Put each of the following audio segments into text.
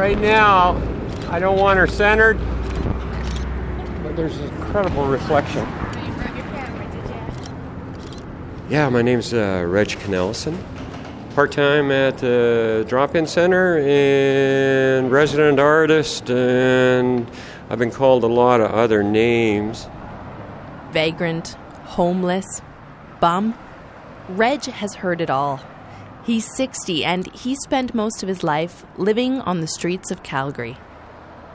right now, I don't want her centered, but there's incredible reflection. Yeah, my name's uh, Reg Knellison. Part time at the drop in center and resident artist, and I've been called a lot of other names. Vagrant, homeless, bum. Reg has heard it all. He's 60 and he spent most of his life living on the streets of Calgary.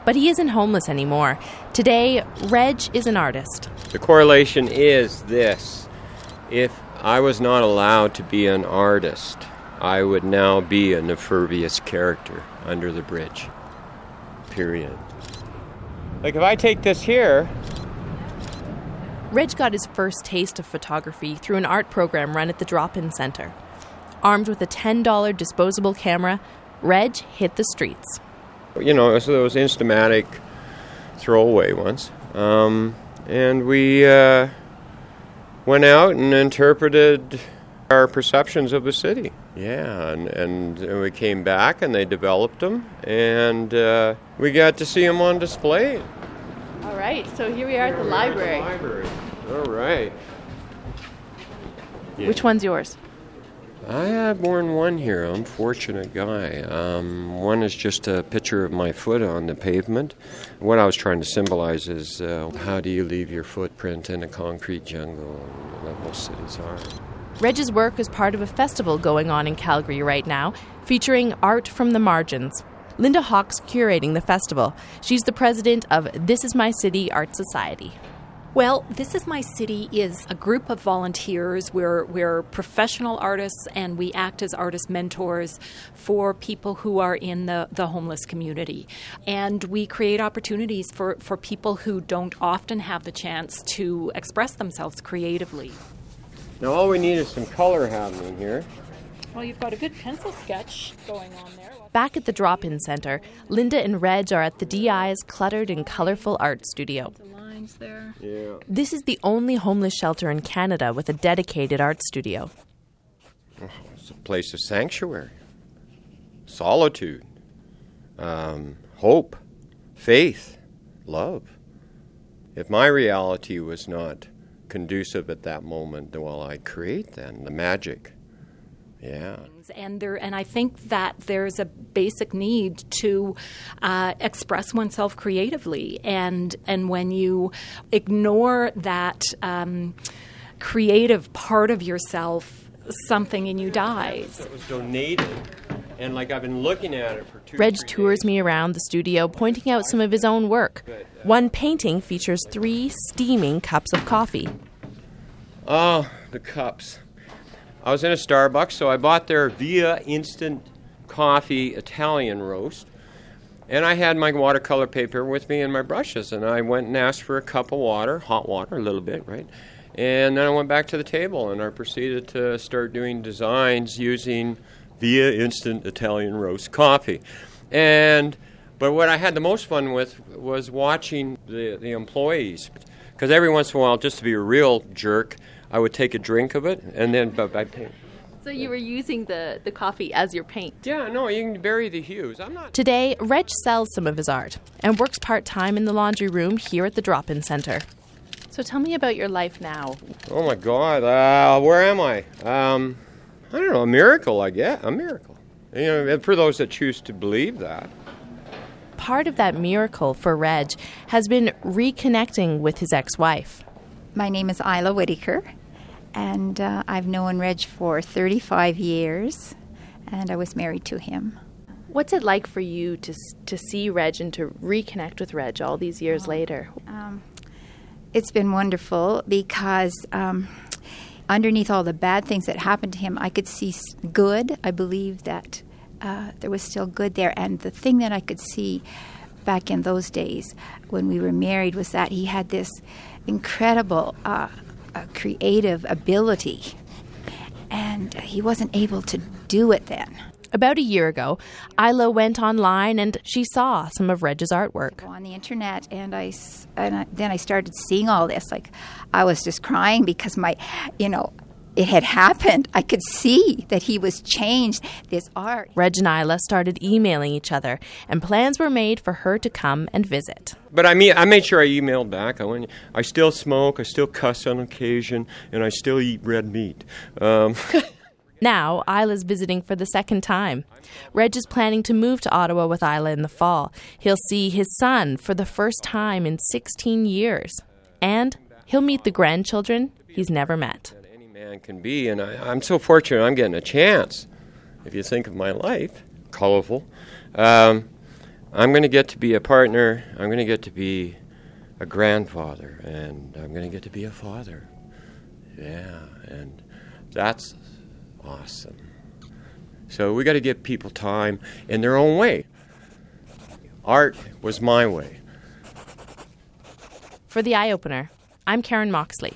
But he isn't homeless anymore. Today, Reg is an artist. The correlation is this if I was not allowed to be an artist, I would now be a nefarious character under the bridge. Period. Like if I take this here, Reg got his first taste of photography through an art program run at the Drop In Center. Armed with a $10 disposable camera, Reg hit the streets. you know, it was those Instamatic throwaway ones. Um, and we uh, went out and interpreted our perceptions of the city. Yeah, and, and, and we came back and they developed them, and uh, we got to see them on display. All right, so here we are at the library. library. All right. Yeah. Which one's yours? I have more than one here. I'm fortunate guy. Um, one is just a picture of my foot on the pavement. What I was trying to symbolize is uh, how do you leave your footprint in a concrete jungle that most cities are. Reg's work is part of a festival going on in Calgary right now, featuring art from the margins. Linda Hawk's curating the festival. She's the president of This Is My City Art Society. Well, This Is My City is a group of volunteers. We're, we're professional artists and we act as artist mentors for people who are in the, the homeless community. And we create opportunities for, for people who don't often have the chance to express themselves creatively. Now, all we need is some color happening here. Well, you've got a good pencil sketch going on there. Back at the drop in center, Linda and Reg are at the DI's cluttered and colorful art studio. There. Yeah. This is the only homeless shelter in Canada with a dedicated art studio. Oh, it's a place of sanctuary, solitude, um, hope, faith, love. If my reality was not conducive at that moment, well, I create then the magic. Yeah. And there, and I think that there's a basic need to uh, express oneself creatively, and and when you ignore that um, creative part of yourself, something in you dies. It was donated, and like I've been looking at it for two. Reg three tours days. me around the studio, pointing out some of his own work. One painting features three steaming cups of coffee. Oh, the cups. I was in a Starbucks, so I bought their Via Instant Coffee Italian roast. And I had my watercolor paper with me and my brushes, and I went and asked for a cup of water, hot water, a little bit, right? And then I went back to the table and I proceeded to start doing designs using Via Instant Italian Roast Coffee. And but what I had the most fun with was watching the, the employees. Because every once in a while, just to be a real jerk, I would take a drink of it and then but I paint. So you were using the, the coffee as your paint. Yeah, no, you can vary the hues. I'm not. Today, Reg sells some of his art and works part time in the laundry room here at the drop in center. So tell me about your life now. Oh my God, uh, where am I? Um, I don't know, a miracle, I guess. A miracle. You know, for those that choose to believe that. Part of that miracle for Reg has been reconnecting with his ex wife. My name is Isla Whitaker, and uh, I've known Reg for 35 years, and I was married to him. What's it like for you to to see Reg and to reconnect with Reg all these years later? Um, it's been wonderful because um, underneath all the bad things that happened to him, I could see good. I believe that uh, there was still good there, and the thing that I could see back in those days when we were married was that he had this incredible uh, uh, creative ability, and he wasn't able to do it then. About a year ago, Isla went online and she saw some of Reg's artwork. On the internet, and I, and I then I started seeing all this. Like, I was just crying because my, you know, it had happened. I could see that he was changed. This art. Reg and Isla started emailing each other, and plans were made for her to come and visit. But I mean, I made sure I emailed back. I went, I still smoke, I still cuss on occasion, and I still eat red meat. Um, Now, Isla's visiting for the second time. Reg is planning to move to Ottawa with Isla in the fall. He'll see his son for the first time in 16 years. And he'll meet the grandchildren he's never met. Can be, and I, I'm so fortunate I'm getting a chance. If you think of my life, colorful, um, I'm going to get to be a partner, I'm going to get to be a grandfather, and I'm going to get to be a father. Yeah, and that's awesome. So we got to give people time in their own way. Art was my way. For the eye opener, I'm Karen Moxley.